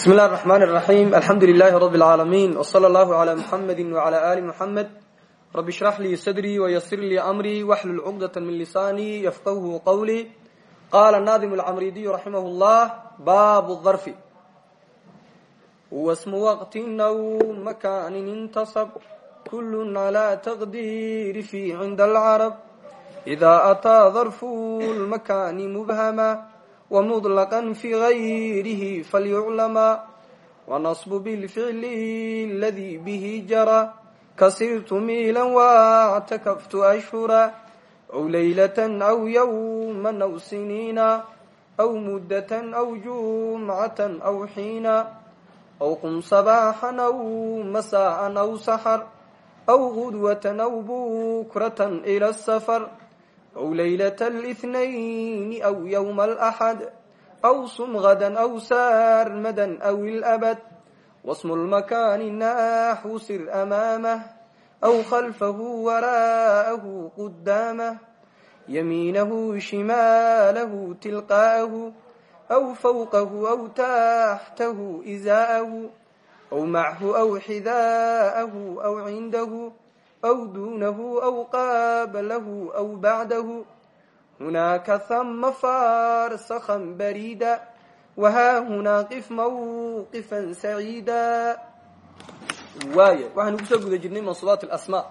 bismi اllahi الرحmn الرaحيم alxamdu لlh رb العaalمين وصlى اllه عlى mحamd وعlى آli mحamed rb اشhrح lii sdrي وysr lii أmrي wxlul cqdة min lisani yfqhu qwlي qala nadim الcmridiy raximh الlah bab الظrf wsm wqt nw makani اnتصb kul عlى تqdir fi عnd الcرب إda أtىa ظrf الmakani mbhma ومطلقا في غيره فليعلما ونصب بالفعل الذي به جرى كسرت ميلا واعتكفت أشهرا أو ليلة أو يوما أو سنينا أو مدة أو جمعة أو حينا أو قم صباحا أو مساء أو سحر أو غدوة أو بكرة إلى السفر أو ليلة الاثنين أو يوم الأحد أو صم غدا أو سارمدا أو الأبد واسم المكان ناحو سر أمامه أو خلفه وراءه قدامه يمينه شماله تلقاءه أو فوقه أو تحته إزاءه أو معه أو حذاءه أو عنده أو دونه أو قابله أو بعده هناك ثم فارسخا بريدا وها هنا قف موقفا سعيدا waay waxaynu kusoo guda jirnay mansuubaat alasmaa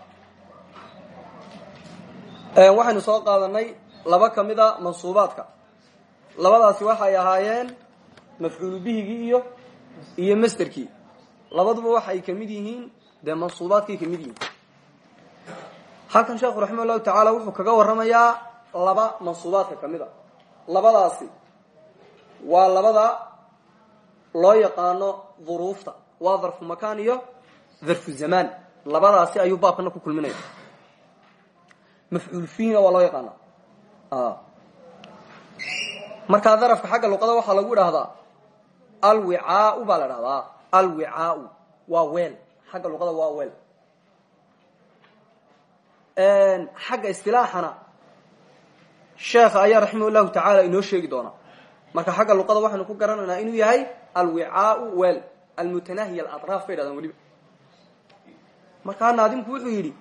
waxaynu soo qaadanay laba ka mida mansuubaadka labadaasi waxay ahaayeen mafcuulu bihigii iyo iyo masterkii labaduba waxay kamid yihiin dee mansuubaadkay kamid yihiin halkan sheekhu raxima allahu wuxuu kaga warramayaa laba mansuubaadka ka mid a. Labadaasi waa labada loo yaqaano duruufta. Waa darfu makaan iyo darfu zamaan labadaasi ayuu baabkana ku kulminaya. Mafcuul fiihna waa loo yaqaana markaa darafka xagga luqada waxaa lagu idhaahdaa alwicaau baa la dhahdaa alwicaau waa weel. Xagga luqada waa weel xagga istilaaxana sheekha ayaa raximah llahu tacaala inoo sheegi doonaa marka xagga luqada waxaynu ku garanaynaa inuu yahay alwicaau wel almutanahiy alatraaf bay dhahdaan weliba. Markaa naadimku wuxuu yidhi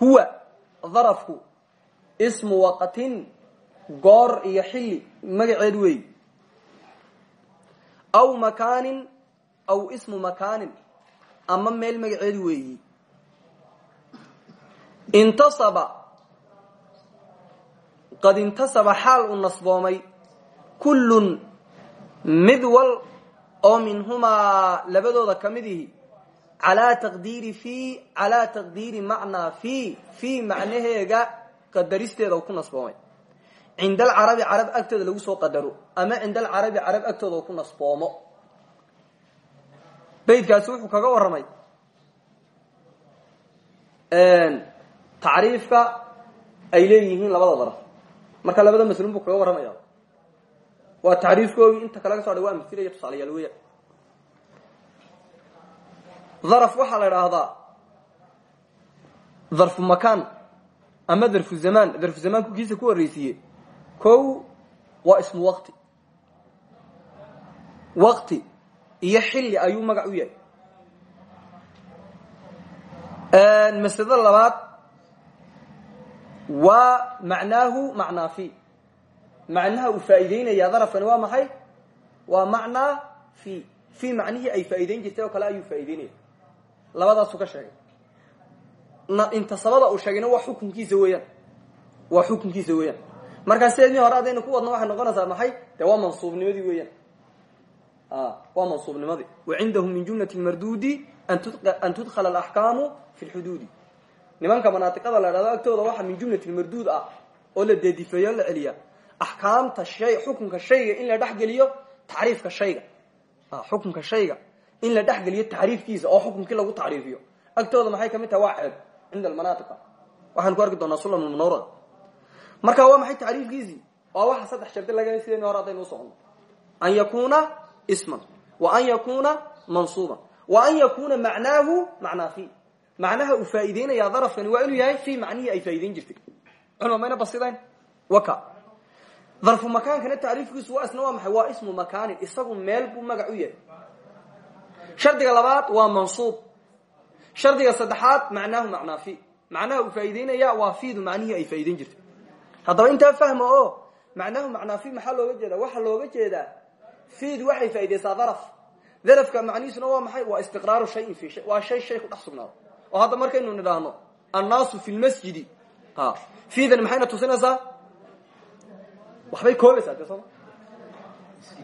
huwa darafku ismu waqtin goor iyo xilli magaceed weeyi. Aw makaanin aw ismu makaanin ama meel magaceed weeyi intasaba. Qad intasaba xaal uu nasboomay. Kullun mid wal oo minhumaa labadooda ka mid ihi. Calaa taqdiiri fi calaa taqdiiri macnaa fi fii macnaheega qadaristeeda ku nasboomay. Cinda alcarabi carab agtooda lagu soo qadaro ama cinda alcarabi carab agtooda ku nasboomo. Beydkaasi kaga warramay tacriifka ay leeyihiin labada daraf. Marka labada maslun buu kaga warramaya waa tacriifkoogi inta kalaga so dha waa amsila iyo tusaalayaal weya daraf waxaa la idhaahdaa darfu makaan ama darfu zamaan. Darfu zamaanku kiisa ku horreysiiye ko waa ismu waqti. Waqti iyo xilli ayuu magac u yahay. Maslada labaad waa macnaahu macnaa fi macnaha uu faa'iideynaya darafkani waa maxay? Waa macnaa fi. Fi macnihii ay faa'iideyn jirtay oo kale ayuu faa'iideynaya labadaasuu ka sheegay. Intasabada uu sheegayna waa xukunkiisa weeyaan. Waa xukunkiisa weeyaan. Markaa sideedmii hore haddaynu ku wadno waxay noqonaysaa maxay? Dee waa mansuubnimadii weeyaan. Waa mansuubnimadii. Wa cindahu min jumlati mardudi an tudkhala alaxkaamu fi lxuduudi nimanka manaatiqada la dhahdo agtooda waxaa min jumlati marduud ah oo la deedifeeyo la celiya. Axkaamta shay xukunka shayga in la dhexgeliyo tacriifka shayga. Xukunka shayga in la dhexgeliyo tacriifkiisa oo xukunkii lagu tacriifiyo. Agtooda maxay ka mid tahay? Waa ceeb cinda almanaatia waxaan ku arki doonaa sulam lmunawrada marka waa maxay tacriifkiisii? Waa waxa saddex shardi laga sideen hore haddaynu usocno an yakuna isman wa an yakuna mansuuban wa an yakuna macnaahu macnaa fi macnaha uu faa'iideynaya darafkani waa inuu yahay fi macnihii ay faa'ideyn jirtay. Culma mayna basidayn waka. Darfu makaankana tacriifkiisu waa isna waa maxay? Waa ismu makaanin. Isagu meel buu magac u yahay. Shardiga labaad waa mansuub. Shardiga saddexaad macnaahu macnaa fi macnaha uu faa'ideynaya waa fiidu macnihii ay faa'ideyn jirtay. Haddaba intaa fahma oo macnaahu macnaa fi maxaa looga jeeda waxaa looga jeedaa fiidu waxay faaideysaa daraf. Darafka macnihiisuna waa maxay? Waa istiqraaru shayin fi shay waa shay shay ku dhex oo hadda markaynu nidhaahno annaasu fi lmasjidi fiidani maxayna tusinaysaa? Waxbay koobaysaa de sooma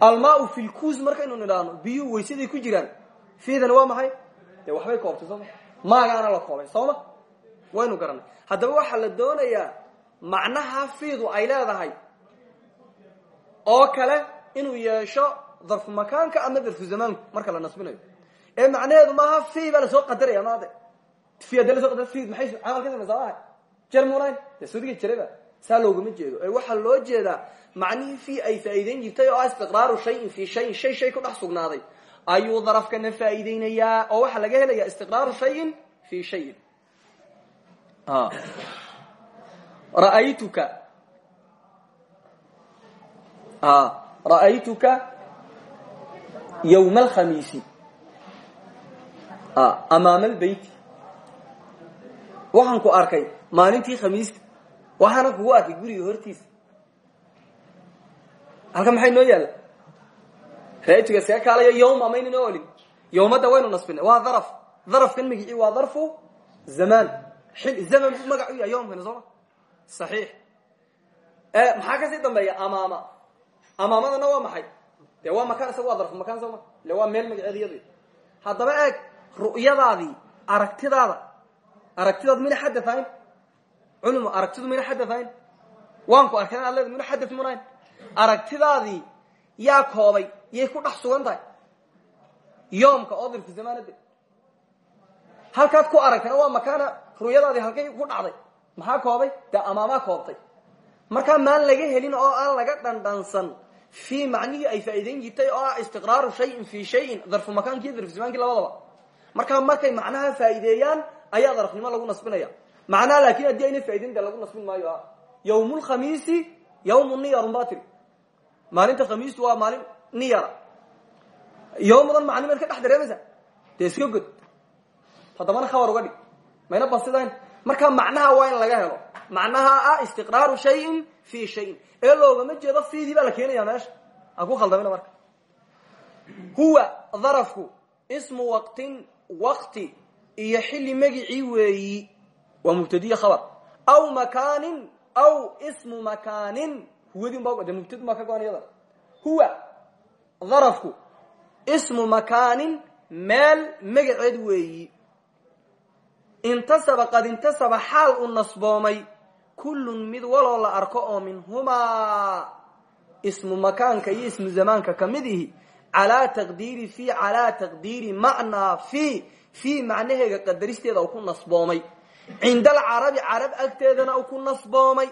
almaau fi lkuus markaynu nidhaahno biyuhu weysaday ku jiraan. Fiidani waa maxay? Dee waxbay koobtay sooma maagaana la koobay sooma waynu garanay. Haddaba waxaa la doonayaa macnaha fiidu ay leedahay oo kale inuu yeesho darfu makaanka ama darfu zamaanku marka la nasbinayo. Ee macnaheedu maaha fi baa la soo qadaraya maade jiraba saa loogama jeedo. Ee waxaa loo jeedaa macnihii fi ay faa'iideyn jirtay oo ah istiqraaru fi shayin shay shay ku dhex sugnaaday. Ayuu darafkana faa'iideynayaa oo waxaa laga helaya istiqraaru shayin fi shayin. Ra'aytuka. Ra'aytuka ywma alkhamiisi amaama albeyti waxaan ku arkay maalintii khamiista waxaana kugu arkay guriga hortiisa halka maxay noo yaalla? Ra'aytuga see kaalayo yawma mayna noo olin. Yawmadda waynu nasbinay. Waa daraf. Darafkan magicii waa darfu zamaan xil zaman buu magac u yahay yawmkani sooma saxiix. Maxaa ka sii dambeeya? Amaama. Amaamadana waa maxay? Dee waa makaan isaga waa darfu makaan meel magaceed iyadi haddaba eeg ru'yadaadii aragtidaada aragtidaad mina xadaayn culum aragtidu mina xadaayn waanku arkay ad leed mina xada munayn aragtidaadii yaa koobay yay ku dhex sugan tahay. Yoomka oo dirfu zamaanade halkaad ku aragtayna waa makaana ru'yadaadii halkay ku dhacday. Maxaa koobay? Dee amaamaa koobtay. Markaa maan laga helin oo aan laga dhandhansan. Fi macnihii ay faa'iideyn jirtay oo ah istiqraaru shayin fi shayin. Darfu makaanki iyo darfu zamaankii labadaba. Markaa markay macnaha faa'iideeyaan ayaa darafnimo lagu nasbinaya. Macnaha laakin haddii ayna faa'ideyn de lagu nasbin maayo ah yawm lkhamiisi yawmu niyarun ba tiri maalinta khamiistu waa maalin niyara yawmadan macni maad ka dhex dareemaysa. Dee iska god. Toddobana khabar uga dhig. Mayna basidayn markaa macnaha waa in laga helo. Macnaha ah istiqraaru shayin fi shayin. Ee loogama jeedo fiidii baa la keenaya meesha. Ha ku khaldamina marka. Huwa darafku ismu waqtin waqti iyo xilli magicii weeyi. Waa mubtadiya khabar. Aw makaanin aw ismu makaanin. Huwadin ba de mubtad maa ka go-an huwa darafku ismu makaanin meel magaceed weeyi. Intasaba qad intasaba xaal u nasboomay. Kullun mid waloo la arko oo minhumaa. Ismu makaanka iyo ismu zamaanka ka mid ihi. Calaa taqdiiri fi calaa taqdiiri macnaa fi fi macnaheega qadaristeeda ku nasboomay. Cinda alcarabi carab agteedana ku nasboomay.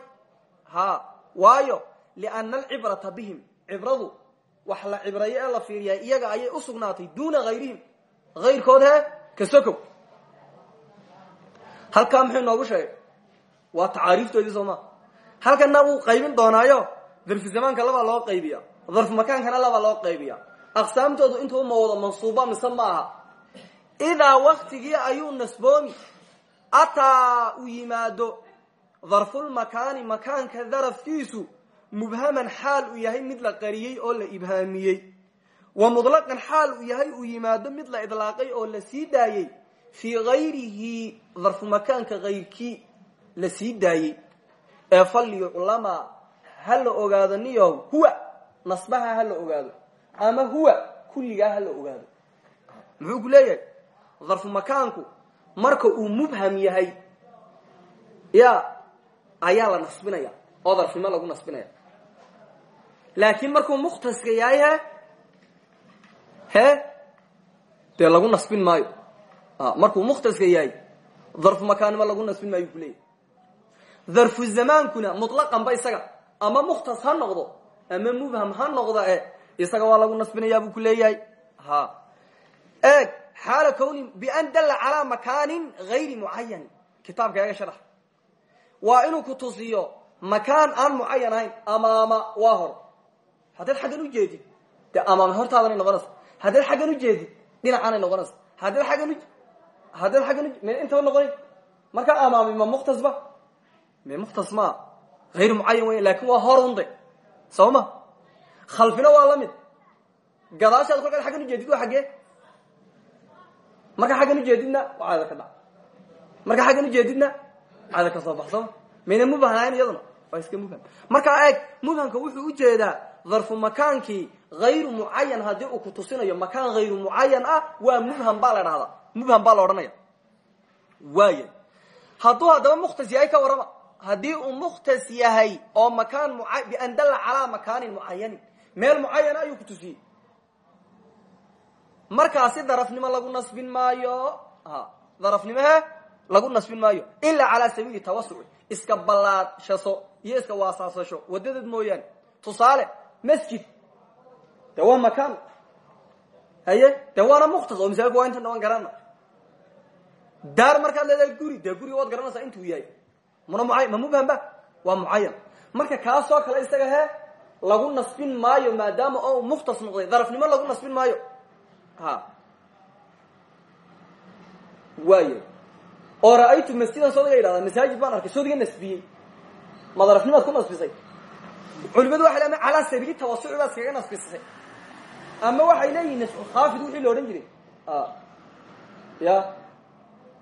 Ha waayo liana alcibrata bihim. Cibradu wax la cibrayo ee la fiiriyaa iyaga ayay u sugnaatay duuna hayrihim hayrkood he ka sokow. Halkaa muxuu inoogu sheegay? Waa tacaariiftoodii soo maa halkana wuu qaybin doonaayo? Darfu zamaanka labaa loo qaybiya darfu makaankana labaa loo qaybiya aqsaamtoodu intuu ma wado mansuuba mise ma aha idaa waktigii ayuu nasboomi ataa uu yimaado darfulmakaani makaanka darafkiisu mubhaman xaal uu yahay mid la qariyey oo la ibhaamiyey wa mudlaqan xaal uu yahay uu yimaado mid la idlaaqay oo la sii daayey fii hayrihi darfu makaanka hayrkii la sii daayey ee falyuclamaa ha la ogaado niyahow huwa nasbaha ha ogaado ama huwa kulligaa ha ogaado muxuu ku darfu makaanku marka uu mubham yahay ya ayaa la nasbinaya oo darfnimo lagu nasbinaya laakiin markuu mukhtaska yahay he dee lagu nasbin maayo. Markuu mukhtaska yahay darfu makaannimo lagu nasbin maayo ku leeyahy darfu zamaankuna mutlaqan ba isaga ama mukhtas ha noqdo ama mubham ha noqdo e isaga waa lagu nasbinayaa buu ku ha. Eeg xaala kowni bian dalla calaa makaanin gayri mucayan kitaabka eega sharax waa inuu ku tusiyo makaan aan mucayan ahayn amaama waa hor haddaad xaggan ujeedid dee amaame hortaadanay noqonaysa haddaad xaggan ujeedid dhinacaanay noqonaysa haddaad aggan haddaad aggan m intaba noqonayn markaa amaami ma mukhtasba me mukhtas maa hayr mucayan wey laakiin waa horunde soo ma khalfina waa la mid gadaashaad kolkaad xaggan ujeedid waa markaa xaggan ujeedidna waa caada ka dhac. Markaa xaggan ujeedidna caada ka soo baxsama mayna mubham ahayn iyaduna waa iska mubham markaa eeg mubhamka wuxuu u jeedaa darfu makaankii hayru mucayan haddii uu ku tusinayo makaan hayru mucayan ah waa mubham baa la dhahdaa mubham baa la odhanaya. Waaya hadduu haddaba mukhtas yahay ka warrama. Haddii uu mukhtas yahay oo makaan bian dalla calaa makaanin mucayanin meel mucayana ayuu ku tusiyey markaasi darafnimo lagu nasbin maayo darafnimo he lagu nasbin maayo ilaa calaa sabiili tawasuc iska ballaadhshaso iyo iska waasaasasho wadadeed mooyaane. Tusaale masjid de waa makaan. Haye de waana mukhtas oo misaalku waa intan dhawan garana daar markaad leedahay guri dee guriga waad garanaysaa intuu yahay. Muna muay ma mubhamba waa mucayan marka kaasoo kale isaga he lagu nasbin maayo maadaama oo mukhtas noqday darafnimo lagu nasbin maayo ha. Waaya oo ra'aytu masjidan soodiga yidhahdaa masaajid baan arkay soodiga nasbiyey ma darafnimaad ku nasbisay. Culimadu waxay leedahay calaa sabiili tawasuci baad iskaga nasbisay. Ama waxay leeyihiin nascu khaafid wixii la odhan jiray. Ya.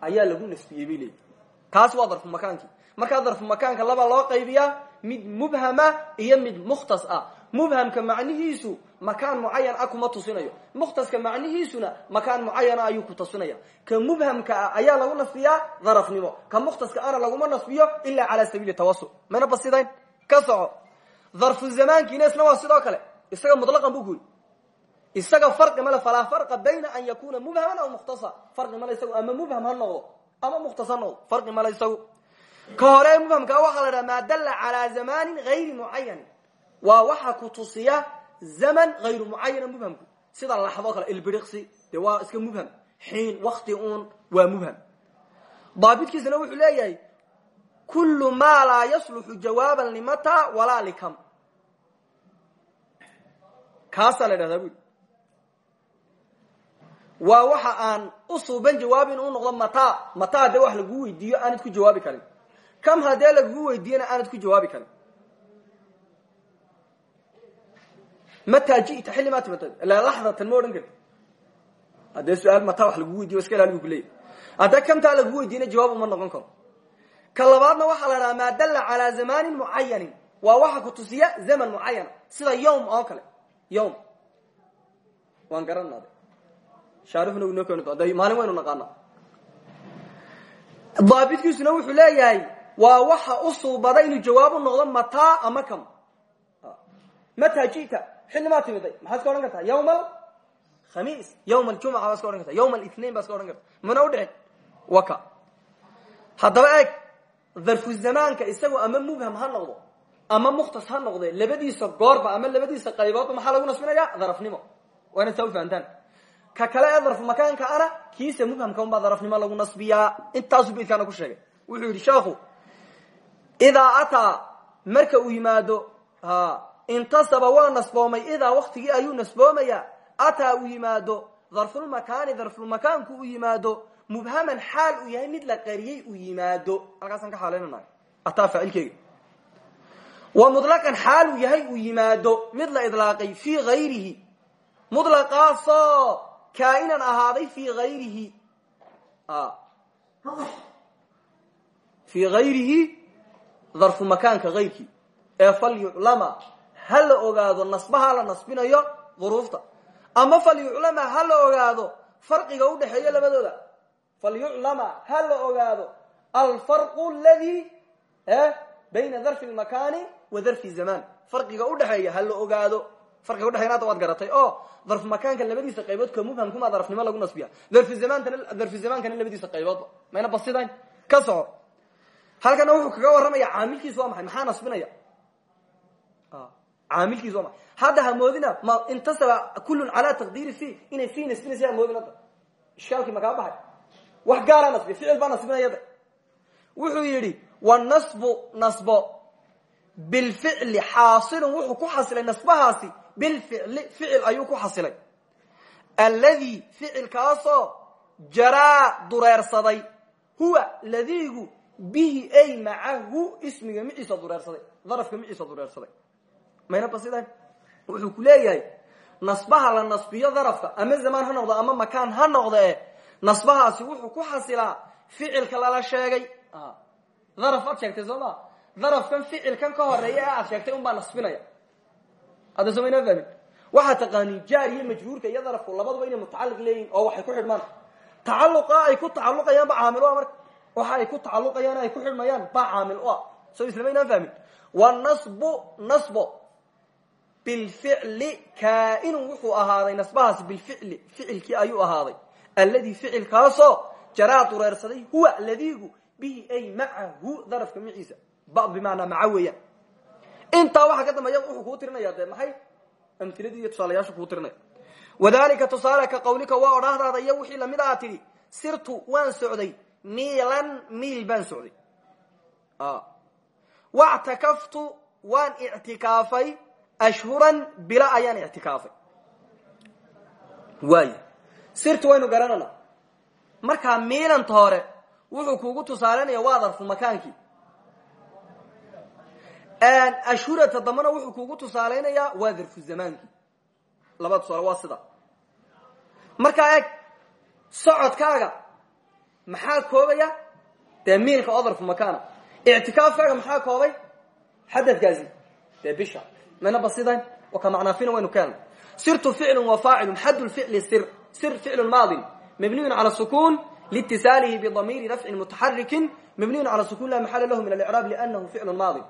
Ayaa lagu nasbiyey bay leeyihiin waa darfu makaankii markaa darfu makaanka labaa loo qaybiyaa mid mubhama iyo mid mukhtas ah. Mubhamka macnihiisu makaan mucayan ah kuma tusinayo. Mukhtaska macnihiisuna makaan mucayana ayuu ku tusinaya. Ka mubhamka ah ayaa lagu nasbiyaa darafnimo. Ka mukhtaska ana laguma nasbiyo ilaa calaa sabiili tawasuc mayna basidayn? Ka soco. Darfu zamaankiina isna waa sidoo kale. Isaga mutlaqan bu guri isaga farqi male falaa farqa bayna an yakuna mubhaman aw mukhtasa farqi male isagu ama mubham ha noqdo ama mukhtas ha noqdo. Farqi male isagu. Ka hore mubhamka waxaa la dhaha maa dalla calaa zaman hayru mucayana mubhamku sida laxdoo kale ilbiriqsi dee waa iska mubham. Xiin wakti uun waa mubham. Daabitkiisana wuxuu leeyahay kulu maa laa yasluxu jawaaban limata walaa likam. Kaasaa la dhahdaa bui waa waxa aan u suuban jawaab in u noqdo mata. Mata haddee wax lagu weydiiyo aanad ku jawaabi karin. Kam haddee lagugu weydiiyana aanad ku jawaabi karin mataa jita xilli maa timata ila laxdatan ma odhan karti haddee su'aal mataa wax lagu weydiyo iska ilaali bu ku leeyahy haddee kamtaa lagu weydiiyana jawaab uma noqon karo. Ka labaadna waxaa la dhahaa maa dalla calaa zamanin mucayanin waa waxa ku tusiya zaman mucayana sida yawm oo kale. Yawm. Waan garanade shaarifna inoo keeni doon de maalin waynu naqaana daabitkiisuna wuxuu leeyahay waa waxa u suubada inuu jawaab u noqdo mataa ama kam. Mataa jita xilli maa timiday maxaad iska odhan kartaa? Yawma alkhamiis yawma aljumca baa iska odhan karta yawma alithnain baa iska odhan karta mana udhicin waka. Haddaba eeg darfu zamaanka isagu ama mubham ha noqdo ama mukhtas ha noqde labadiisa goorba ama labadiisa qayboodba maxaa lagu nasbinaya darafnimo. Waa inaad saa ufahantaan ka kale ee darfu makaanka ana kiisa mubhamka unbaa darafnimo lagu nasbiyaa. Intaasu baydkaana ku sheegay. Wuxuu yidhi sheekhu idaa ataa marka uu yimaado intasaba waa nasboomay idaa waktigii ayuu nasboomaya ataa uu yimaado darfulmakaani darfulmakaanku uu yimaado mubhaman xaal uu yahay mid la qariyey uu yimaado. Halkaasaan ka xaalaynana ataa faacilkeega wa mutlaqan xaal uu yahay uu yimaado mid la idlaaqay fii hayrihi mutlaqaasoo kaa'inan ahaaday fii hayrihi fii hayrihi darfu makaanka hayrkii ee falyuclama ha la ogaado nasbaha la nasbinayo duruufta. Ama falyuclama ha la ogaado farqiga udhexeeya labadooda. Falyuclama ha la ogaado alfarqu ladi bayna darfi lmakaani wa darfi zaman farqiga udhexeeya ha la ogaado. Farqiga udhexeya hadda waad garatay oo darfu makaanka labadiisa qaybood ka mubhamkuma darafnimo lagu nasbiya. Darfi zamantana darfi zamaankana labadiisa qayboodba mayna basidayn. Ka soco. Halkana wuxuu kaga warramaya caamilkiisu waa maxay? Maxaa nasbinaya caamilkiisu waa maxay hadda hamoodina ma intasaba kullun calaa taqdiiri fi inay fi nasbinaysa hamoodin hadda ishkaalkii makaa baxay wax gaaraa nasbiya ficil baa nasbinayada wuxuu yidhi wanasbu nasbo bilficli xaasilun wuxuu ku xasilay nasbahaasi bilficli ficil ayuu ku xasilay alladii ficilkaasoo jaraa dureersaday huwa ladiigu bihi ay macahu ismiga miciisa dureersaday darafka miciisa dureersaday mayna basidan wuxuu ku leeyahay nasbaha la nasbiyo darafka ama zamaan ha noqdo ama makaan ha noqde nasbahaasi wuxuu ku xasilaa ficilka lala sheegay. Daraf aad sheegtay soo darafkan ficilkan ka horreeya ee aad sheegtay un baa nasbinaya. Hadda soo maynaa fahmin? Waxaa jaar iyo majruurka iyo darafku labaduba inay mutacaliq leeyihiin oo waxay ku xidhmaan. Tacaluqa ay ku tacaluqayaan ba caamil u ah marka. Waxa ay ku tacaluqayaan ay ku xidhmayaan ba caamil u ah. Soo islamaynaan fahmin? Wanasbu nasbo bilficli kaainun wuxuu ahaaday nasbahaasi bilficli ficilkii ayuu ahaaday. Alladii ficilkaasoo jaraa dureersaday huwa ladiigu bihi ay macahu darafka maciisa ba bimaanaa maca weeyaan. Intaa waxaa ka dambeeya wuxuu kuu tirinaya dee maxay? Amtiladii iyo tusaalayaashu kuu tirinaya wadalika tusaale ka qawlika waa odhaahdaada iyo wixii la mid aa tidhi sirtu waan socday miilan miil baan socday. Wactakaftu waan ashhuran bila ayaan ictikaafay waay sirtu waynu garanana markaa miilanta hore wuxuu kuugu tusaalanaya waa darfu makaankii ashhurata dambana wuxuu kuugu tusaalaynayaa waa darfu zamaankii laba tusaale waa sida markaa eg socodkaaga maxaa koobaya dee miilka oo darfu makaana ictikaafkaaga maxaa koobay xadadkaasi dee bisha mana basidan ka macnaafina waynu keenay. Sirtu ficlu wa faacilu xad ficli sir sir ficlu maadin. Mabniyun cala sukun liitisaalihi bidamiiri rafcin mutaxarikin mabniyun cala sukun la maxala lahu min alcraab lianahu ficlu maadin.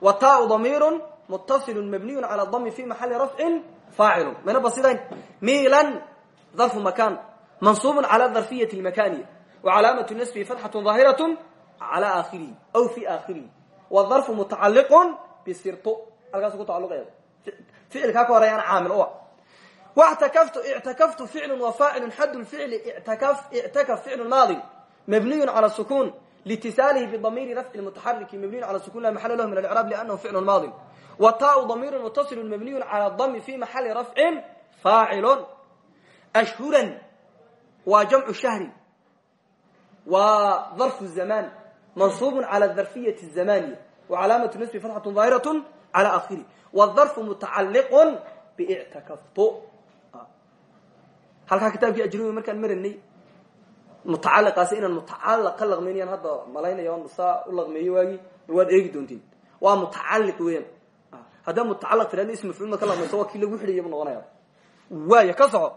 Wa taau damiiru mutasilu mabniyun cala dami fi maxali rafcin faacilu mana basidan? Miilan darfu makan. Mansuubun cala darfiyati lmakaniya wa calaamatu nasbihi fatxatu daahiratu cala aakhirihi aw fi aakhirihi. Wdarfu mutacaliqun bisirtu halkaasu ku tacaluqaya ficilkaa ka horeeyaan caamil u ah wاctakaftu ictakaftu ficlu wa faacilu xad lficli ictakaf ficlu maadi mabniyu calى sukun litisaalihi bdamiiri rafci mutaxariki mabniyu calى sukun la maxala lahu min alcraab lianahu ficlu maadi wa taau damiiru mutasilu mabniyu calى dami fi maxali rafcin faacilun ashhuran waa jamcu shahri waa darfu zamaan mansuub calى darfiyati zamaniya wacalaamatu nasbi fatxatu daahiraة calى akhiri wdarfu mutacaliq bictakaftu halkaa kitaabkii ajrubi markaan maranay mutacaliqaasi inaan mutacaliq ka laqmaynayaan hadda malaynaya on saa u laqmeeyo waagii waad eegi doontiin waa mutacaliq weeyaan haddaa mutacaliq tirahda ism mafcuulma ka laqmayso waa kii lagu xidhaya bu noqonaya waaya ka soco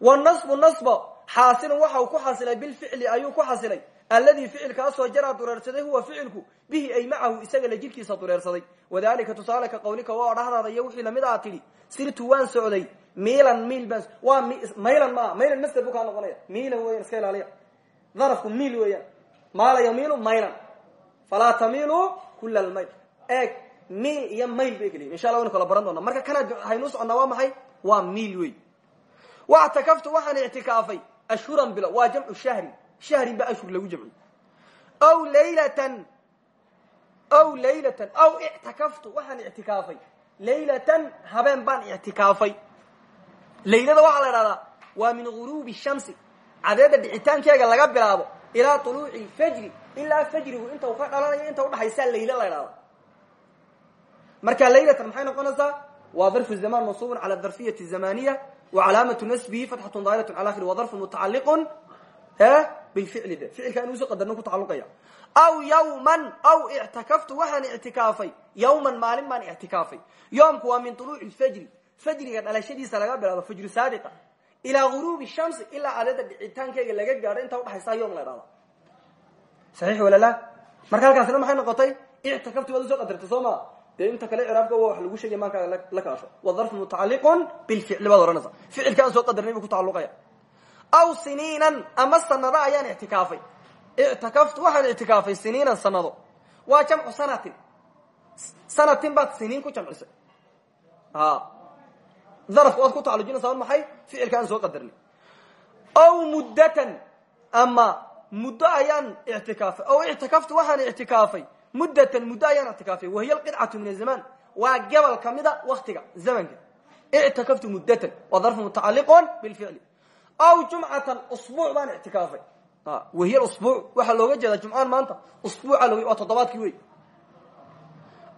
wanasbu nasbo xaasilun waxa uu ku xasilay bilficli ayuu ku xasilay alladii ficilkaasoo jaraa dureersaday huwa ficilku bihi ay macahu isaga la jirkiisa dureersaday wadalika tusaale ka qawlika waa dhahdaada iyo wixii la mid aa tidhi sirtu waan socday miilan miil baan waa maylan maa maylan masder buu kaa noqonaya miilan weyan iska ilaaliya darafku miil weeyaan maala yamiilu maylan falaa tamiiluu kula lmayl eeg miil iyo mayl bay keliyiin insha allah waynu kala baran doona marka kanaad haynuu soconnaa waa maxay? Waa miil shahrin ba ashhur lagu jamciy aw laylatan aw laylatan aw ictakaftu waxaan ictikaafay. Laylatan habeen baan ictikaafay. Laylada waxaa la idhahdaa waa min guruubi shamsi. Cadeedda dhicitaankeega laga bilaabo ilaa tuluuci lfajri ilaa fajrigu inta uu ka dhalanayo inta udhaxaysaa laylo la idhahda marka laylatan maxay noqonaysaa? Waa darfu zaman mansuubun cala darfiyati zamaniya wa calaamatu nasbihi fatxatu daahiratu cala akhiri wa darfu mutacaliqun bilficli de ficilka inu uso qadarno ku tacaluqaya aw yawman aw ictakaftu waxaan ictikaafay. Yawman maalin baan ictikaafay. Yoomku waa min tuluuci lfajri. Fajriga dhalashadiisa laga bilaabo fajru saadiqa. Ilaa guruubi shamsi ilaa adeeda dhicitaankeyga laga gaadho intaa udhaxaysaa yom la idhahda saxiix walala marka halkaasina maxay noqotay? Ictakaftu waad u soo qadartay soo maa dee inta kale ciraabka wa wax lagu sheegay maankaa la kaasho. Wadarfu mutacaliqun bilficli baad ohanaysa ficilka aan soo qadarnay buu ku tacaluqaya aw siniinan ama sanado ayaan ictikaafay. Ictakaftu waxaan ictikaafay siniinan sanado. Waa jamcu sanatin. Sanatin baad siniin ku jamcisay. Darafka waad ku tacalujinaysaa maxay? Ficilka aan soo qadarnay. Aw muddatan ama muddo ayaan ictikaafay. Aw ictikaftu waxaan ictikaafay. Muddatan muddo ayaan ictikaafay. Wahiya alqidcatu min azamaan waa gabal kamida waktiga zamanka. Ictakaftu muddatan. Waa darfu mutacaliqon bilficli aw jumcatan usbuuc baan ictikaafay. Wahiy usbuuc waxaa looga jeedaa jumcaan maanta. Usbuuca log waa toddobaadkii wey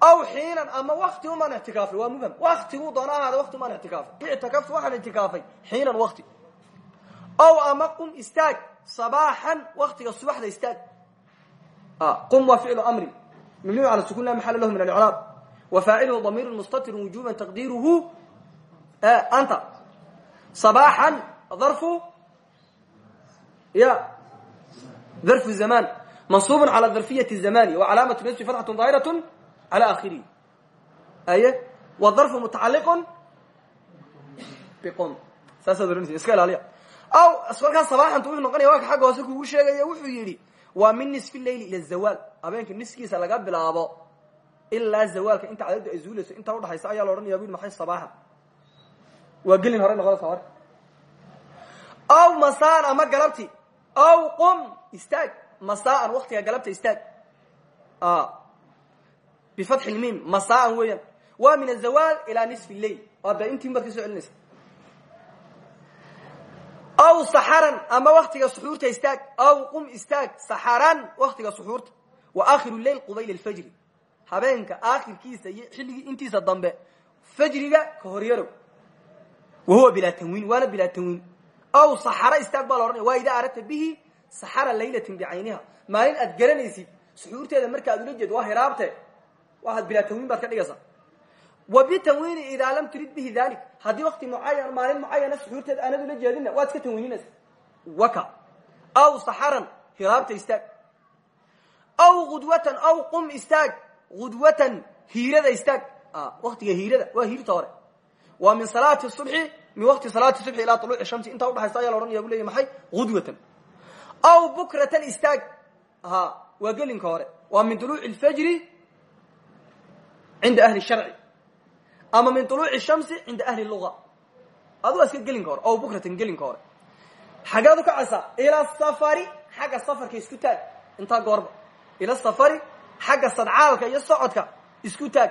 aw xiinan ama wakti umaan ictikaafay. Waa mubham waktiguu doona ahaada wakti umaan ictikaafay. Ictikaftu waxaan ictikaafay xiinan wakti aw ama qum istaag. Sabaaxan waktiga subaxda istaag. Qum waa ficlu amrin mabniyu ala sukun la maxala lahu min alcraab wa faaciluhu damiiru mustatirun wujuban taqdiiruhu. Anta. Sabaaxan darfu ya zaman. Mansuubun cala darfiyati zamani wa calaamatu nasbi fatxatun daahiratu cala akhirihi aye? Darfu mutacaliqun biqom saasaad oranaysa iska ilaaliya. Aw kolkaas sabaaxantu wuxuu noqonaya waa ka xagga hoose kugu sheegaya wuxuu yidhi waa min nisfi leyli ila zawaal habeenka niskiisa laga bilaabo ilaa zawaalka inta cadadu ay zuulayso intaa udhaxaysa ayaa la odhanaya bu yidhi maxay sabaaxan? Waa gelin hore noqonaysa marka aw masaan ama galabti. Aw qum istaag. Masaan waktiga galabta istaag. Bifatxi lmiim masaan weeyaan. Waa min azawaal ilaa nisfi lleil waa da intiin baad ka soo celinaysa. Aw saxaran ama waktiga suxuurta istaag. Aw qum istaag. Saxaran waktiga suxuurta. Wa aakhiru lleil qubayl alfajri. Habeenka aakhirkiisa iyo xilligii intiisa dambe fajriga ka horyarow wa huwa bilaa tanwiin waana bilaa tanwiin aw saxara istaag baa la ohanaya waa idaa aradta bihi saxara laylatin bicayniha maalin aad garanaysid suxuurteeda marka ad ula jeed waa hiraabte waaad bilaa tanwiin baad ka dhigaysaa wa bitanwiini idaa lam turid bihi dalik haddii wakti mucayan maalin mucayana suxuurteeda aanad ula jeedinna waad iska tanwiininaysa waka. Aw saxaran hiraabta istaag. Aw gudwatan aw qum istaag. Gudwatan hiirada istaag. Waktiga hiirada waa hiirta hore. Waa min salaati subxi min waqti salaati subxi ilaa tuluuci shamsi intaa udhaxaysa ayaa la ohanaya bu leya maxay gudwatan aw bukratan istaag ha waa gelinka hore waa min duluuci lfajri cinda ahli sharci ama min duluuci shamsi cinda ahli luga adu waa iska gelinka hore aw bukratan gelinka hore xaggeed u kacaysaa ila safari xagga safarka isku taag intaa goorba ila safari xagga sadcaalka iyo socodka isku taag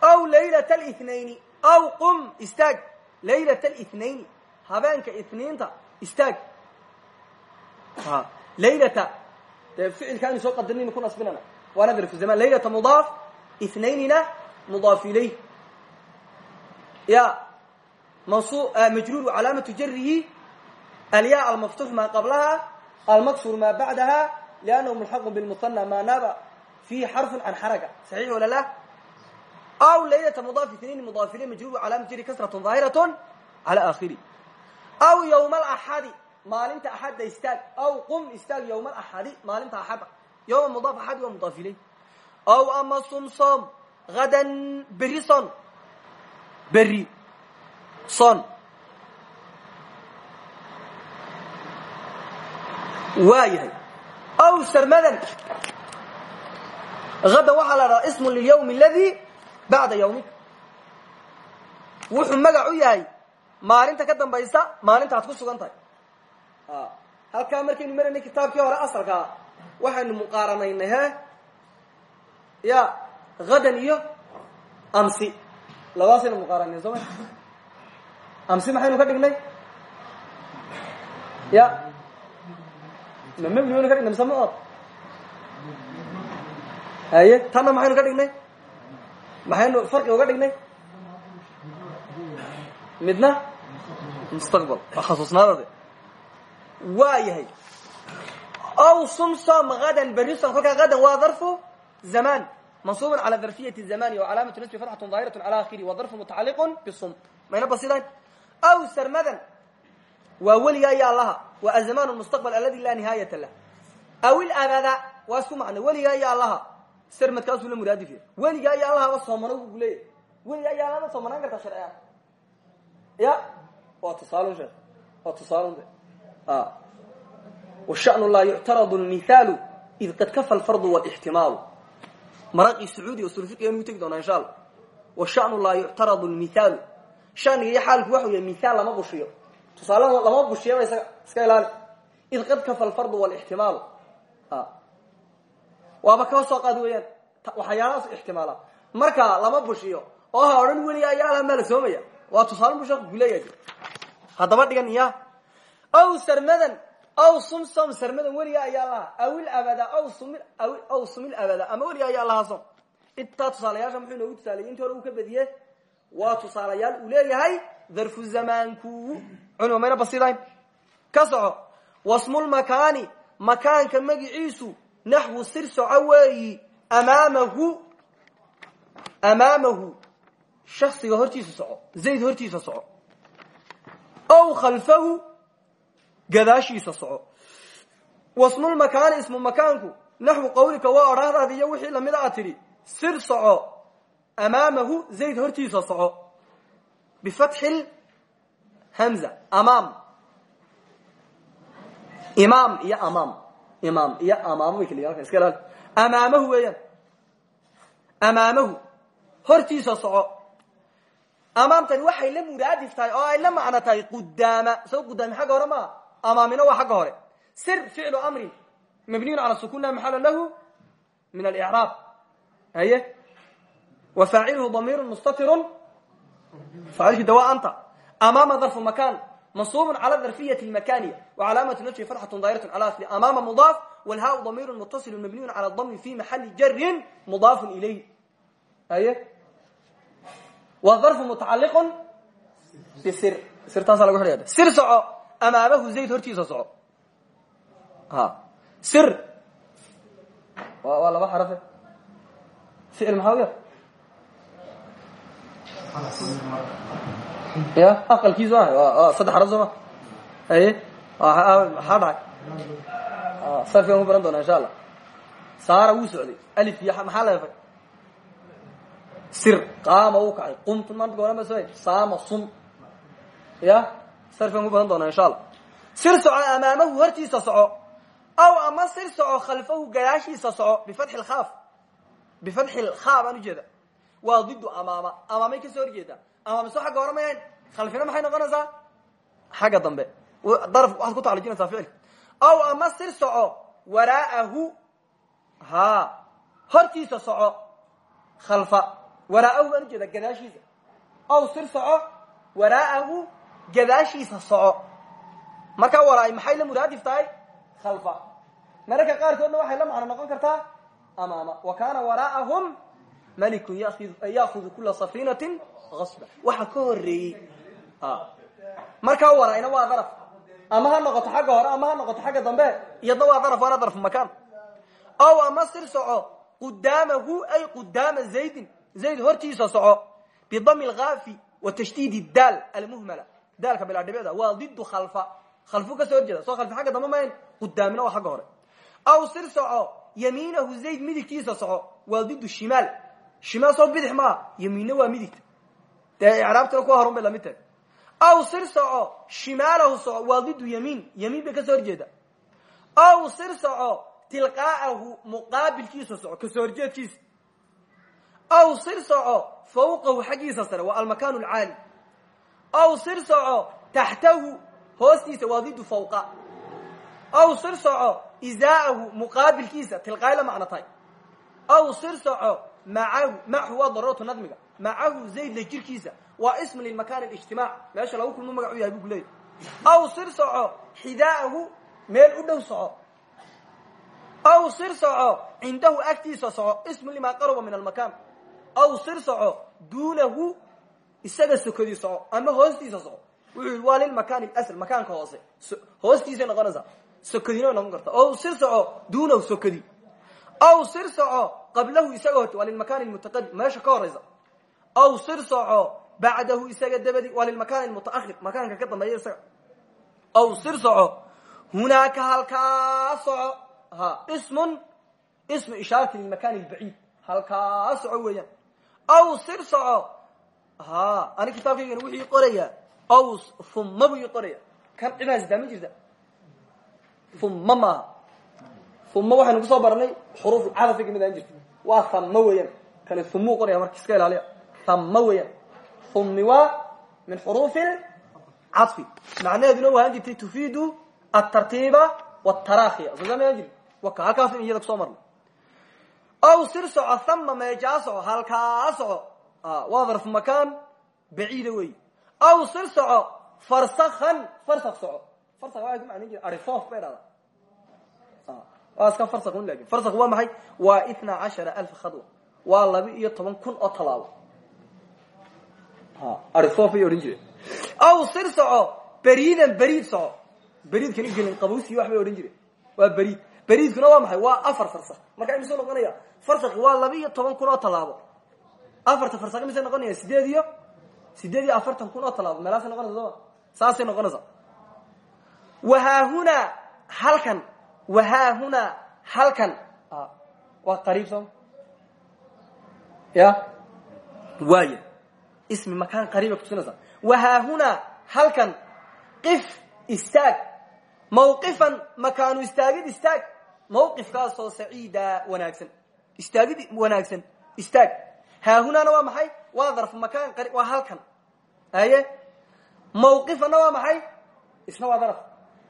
aw laylat lnayni aw qum istaag laylat lnayni habeenka ithniinta istaag. Laylata dee ficilkaanu soo qadarnaynu ku nasbinana waana darfu zaman. Laylata mudaaf inaynina mudaaf ilayh ya mansu majruur calaamatu jarihi alya almaftuux maa qablaha almaksur maa bacdaha liannahu mulxaqu bilmuhana maa naaba fiihi xarfun can xaraga. Saxiix wala la aw laylata mudaaf inayn mudaaf ilayh majruur calaamatu jari kasratun daahiraة cala akhiri aw ywma alaxadi maalinta axadda istaag aw qum istaag ywma alaxadi maalinta axadda ywma mudaaf axadi waa mudaaf ilay aw ama sumsom hadan berri son berri son waa yahay aw sarmadan hadan waxaa la dhahaa ismu lilyawm aladi bacda ywmika wuxuu magac u yahay maalinta ka dambaysa maalinta aad ku sugan tahay halkaa markaynu maraynay kitaabkii hore asalkaa waxaynu muqaaranaynay he ya hadan iyo amsi labadaasaynu muqaaranay soo ma amsi maxaynu ka dhignay ya ma mebni baynu ka dhignay mise ma od haye tanna maxaynu ka dhignay maxaynu farqi uga dhignay? Midna? Mustaqbal. Waa xasuusnaadade waa yahay. Aw sumsom hadan berison kolkaa hadan waa darfu zaman. Mansuubun cala darfiyati zamani wa calaamatu nasbi fatxatun daahiratu cala akhiri wa darfu mutacaliqun bisum. Mayna basidayn aw sarmadan waa weligaa iyo allaha wa azaman mustaqbal aladi laa nihaayata lah. Aw ilabada waa isku macna weligaa iyo allaha sarmadkaasuu la muraadifiya weligaa iyo allahaba soomano bu leeyahy weligaa iyo allahaba soomanaan kartaa sharciyan ya waa tusaalun sheekh waa tusaalun washanu laa yuctaradu lmithaalu id qad kafa alfardu walixtimaalu maraqii sacuudiga usulfiqiga anu tegi doonaa insha allah. Washanu laa yuctaradu lmithaalu shaniga iyo xaalku waxu yahay mithaal lama bushiyo. Tusaale lama bushiyaba isaga iska ilaali. Id qad kafa alfardu walixtimaalu waaba kaba soo qaad weeyaan. Waxyaalahaas ixtimaala. Marka lama bushiyo oo ha odhan weliga ayaalaha maa la soomaya waa tusaale bu sheeku kuleeyahay haddaba dhigan iya. Aw sarmadan aw sumsom sarmadan weliga ayaa laha awil abada aw sumi aw sumil abada. Ama weliga ayaa lahaa som intaa tusaalayaasha muxuu inoogu tusaaleyey intii hore uu ka badiye waa tusaalayaal uu leeyahay darfu zamaanku cunima mayna basidayn ka soco wasmulmakaani makaanka magiciisu naxwu sir soco weeyi amaamahu amaamahu shaksiga hortiisa soco zayd hortiisa soco ow khalfahu gadaashiisa soco wasmulmakaani ismu makaanku naxwu qawlika waa odhaahdaadi iyo wixii lamida a tidhi sir soco amaamahu zayd hortiisa soco bifatxi hamza amaam imaam iyo amaam imaam iyo amaam way kala iska ilaali. Amaamahu weeyaan. Amaamahu. Hortiisa soco. Amaamtani waxay la muraadif tahay oo ay la macno tahay qudaama. Soo qudaami xagga hore maa amaamina waa xagga hore. Sir ficlu amrin mabniyun cala sukuna maxala lahu min alicraab haye? Wa faaciluhu damiru mustatirun. Faacilki dawa anta. Amaama darfu makan darfiyati makaniya wacalaamatu najhi farxatu daahiratu cala asli amaama mudaaf walhaa damiru mutasilu mabniyun cala dami fi maxali jarin mudaafun ilayh haye waa darfu mutacaliqun bisir sirtaasa lagu xidhaya sir soco amaamahu zayd hortiisa soco ha sir wa waa laba xarafe ficil maxaa uya ya aqalkiisu ah. Saddex xaraf sooma haye maxaa dhacay sarfigan ku baran doona insha allah. Saara wuu socday. Alif iyo maxaa la efay sir. Qaama uu kacay. Qumtu maanta goorama so saama sum. Ya sarfigan ku baran doona insha allah. Sir soco amaamahu hortiisa soco. Aw ama sir soco khalfahu gadaashiisa soco. Bifatxi lkhaaf bifatxi lkhaa baan ujeeda waa didu amaama. Amaamay ka soo horjeedaa amaama soo xagga hore khalfina maxay noqonaysaa? Xagga dambe. Daraf waxaad ku taclijinaysaa ficilka. Aw ama sir soco waraa'ahu ha hortiisa soco khalfa waraa'ahu baan ujeeda gadaashiisa. Aw sir soco waraa'ahu gadaashiisa soco. Markaa waraay maxay la muraadif tahay? Khalfa. Mararka qaarkoodna waxay la macno noqon kartaa amaama. Wa kaana waraa'ahum malikun yaakudu kula safinatin asba waxa ka horeeyey markaa waraayna waa daraf ama ha noqoto xagga hore ama ha noqoto xagga dambe iyadna waa daraf waana darfu makaan ow ama sir soco qudaamahu ay qudaama zaydin zayd hortiisa soco bidami lkaafi wa tashdiid daal almuhmala daalka bilaadhibeeda waa didu khalfa khalfu ka soo horjeeda soo khalfi xagga dambe mayn qudaamina waa xagga hore aw sir soco yamiinahu zayd midigtiisa soco waa didu shimaal shimaal soo bidix maa yamiinna waa midigta. Dee icraabtuna kuwa horun bay la mid aw sir soco shimaalahu soco waa didu bay ka soo horjeeda. Aw sir soco tilqaa'ahu muqaabilkiisa soco ka soo horjeedkiisa. Aw sir soco fawqahu xaggiisa sare waa almakaan alcaali aw sir soco taxtahu hoostiisa fawqa. Aw sir soco izaa'ahu muqaabilkiisa tilqaay la macno tahay. Aw sir macahu machu waa daruratu nadmiga. Macahu zayd la jirkiisa. Waa ism limakan اlijtimaac meesha lagu kulmo magacu yahay bu ku leeyahy aw sir soco xidaa'ahu meel u dhow soco. Aw sir soco cindahu agtiisa soco. Ism lima qaruba min almakan. Aw sir soco duunahu isaga sokodi soco ama hoostiisa soco. Wuxuu yihi waa lilmakan asl makaanka hoose. Hoostiisay noqonaysaa sokodina noqon karta. Aw sir soco duunahu sokodi. Aw sir soco qablahu isaga horti waa lilmakan mutaqadim meesha ka horaysa. Aw sir soco bacdahu isaga dabadi waa lilmakan mutaahir makaanka ka dambeeya isaga. Aw sir soco hunaaka halkaa soco. Ha ismun ismu ishaarati lilmakan lbaciid halkaa soco weeyaan. Aw sir soco ha ani kitaabkaygana wuxuu qorayaa aw humma buu qoraya. Kan cidaas daa ma jirta. Humma maaha humma waxaynu ku soo baranay xuruuf cadafi ka mid aan jirta waa hamma weeyaan. Kani hummuu qoraya marka iska ilaaliya. Hamma weeyaan. Hummi waa min xuruufi cadfi. Macnaheeduna wahaan jirtay tufiidu atartiiba watarakhiya soo samayaan jiri halkaas in iyada ku soo marnay ow sir soco thama meejaa soco halkaa soco. Waa darfu makaan baciida wey ow sir soco farsakan farsak soco. Farsak waa ku macnan jira arifoof bay dhahdaa waa iska farsak un laakiin farsak waa maxay? Waa itna cashara alf khadwa waa laba iyo toban kun oo tallaabo arifoof bay odhan jireen ow sir soco beriidan beriid soco. Beriidkani gelin qabuusiyo wax bay odhan jireen. Waa beriid. Beriidkuna waa maxay? Waa afar farsak marka imisoo noqonaya farsaki waa laba iyo toban kun oo tallaabo afarta farsak imisay noqonaya sideed iyo? Sideed iyo afartan kun oo tallaabo meelaasay noqonaysa sooma saasay noqonaysaa wahaahunaa halkan wahaahunaa halkan. Waa qariib sooma ya? Waaya ismi makaan qariiba kutusinaysaa wahaahunaa halkan. Qif istaag. Mawqifan makaanu istaagid istaag. Mawqifkaasoo saciida wanaagsan. Istaagid wanaagsan. Istaag. Haahunaana waa maxay? Waa darfu makaan waa halkan. Aye mawqifana waa maxay? Isna waa darf.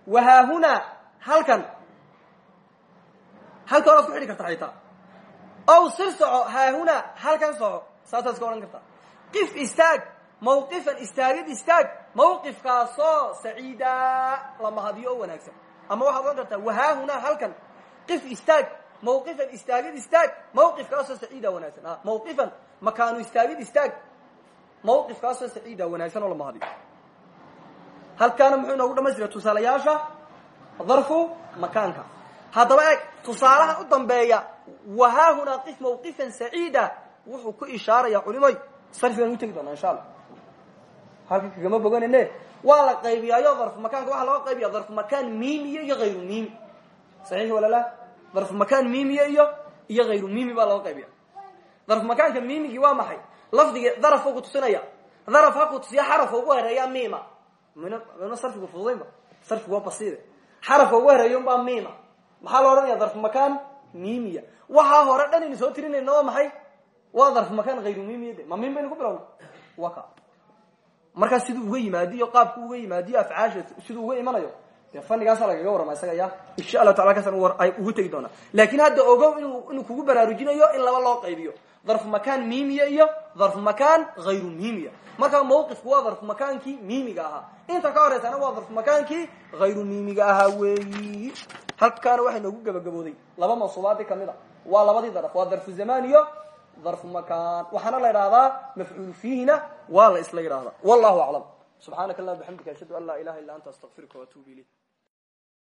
Wahaahunaa halkan halka oraad ku xidhi karta xitaa ow sir soco haahunaa halkan soco saasaad iska odhan kartaa qif istaag mawqifan istaagid istaag mawqifkaasoo saciida la mahadiyo wanaagsan. Ama waxaad odhan kartaa wahaahunaa halkan. Qif istaag mawqifan istaagid istaag mawqifkaasoo saciida wanaagsan. Mawqifan makaanu istaagid istaag mawqifkaasoo saciida wanaagsan oo la mahadiyo muxuu inoogu dhamaystira tusaalayaasha? Darfu makaanka haddaba eeg tusaalaha u dambeeya wahaahunaa qif mawqifan saciida wuxuu ku ishaaraya culimay. Sarfigan u tegi doonaa insha allah halka kagama boganane waa la qaybiyaayo darfu makaanka waxaa looga qaybiya darfu makaan miimiya iyo hayru miimi. Saxiix walala darfu makaan miimiya iyo iyo hayru miimi baa looga qaybiya darfu makaanka miimigii waa maxay? Lafdigii darafka ku tusinaya. Daraf ha ku tusiya xarafka ugu horreeya miima. Mn sarfigu fududaynba sarfigu waa basiide xarafka ugu horreeya unbaa miima maxaa la odhanaya darfu makaan miimiya. Waxaa hore dhan aynu soo tirinayna waa maxay? Waa darfu makaan hayru miimiya de ma miim baynu ku bilowna wa ka. Markaa siduu uga yimaadiyo qaabku uga yimaadiyo afcaasha siduu uga imanayo dee fannigaasa lagaga warrama isaga ya insha allahu tacala kaasaan ay ugu tegi doonaa. Laakin hadda ogow inu inuu kugu baraarujinayo in laba loo qaybiyo. Darfu makaan miimiya iyo darfu makaan hayru miimiya. Markaa mawqifku waa darfu makaankii miimiga ahaa. Inta ka horeysana waa darfu makaankii hayru miimiga ahaa weeyi. Halkaana waxay noogu gabagabooday. Laba mansuubaadi ka mid a. Waa labadii daraf waa darfu zamaan iyo darfu makaan. Waxaana la idhahdaa mafcuul fiihina waa la isla yidhahdaa wallahu aclam. Subxaanaka allah bxamdika ashhadu an laa ilaha illa anta astaqfiruka waatuubu ilayk